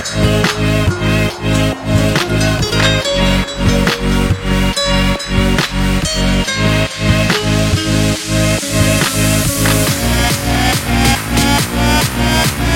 Yeah.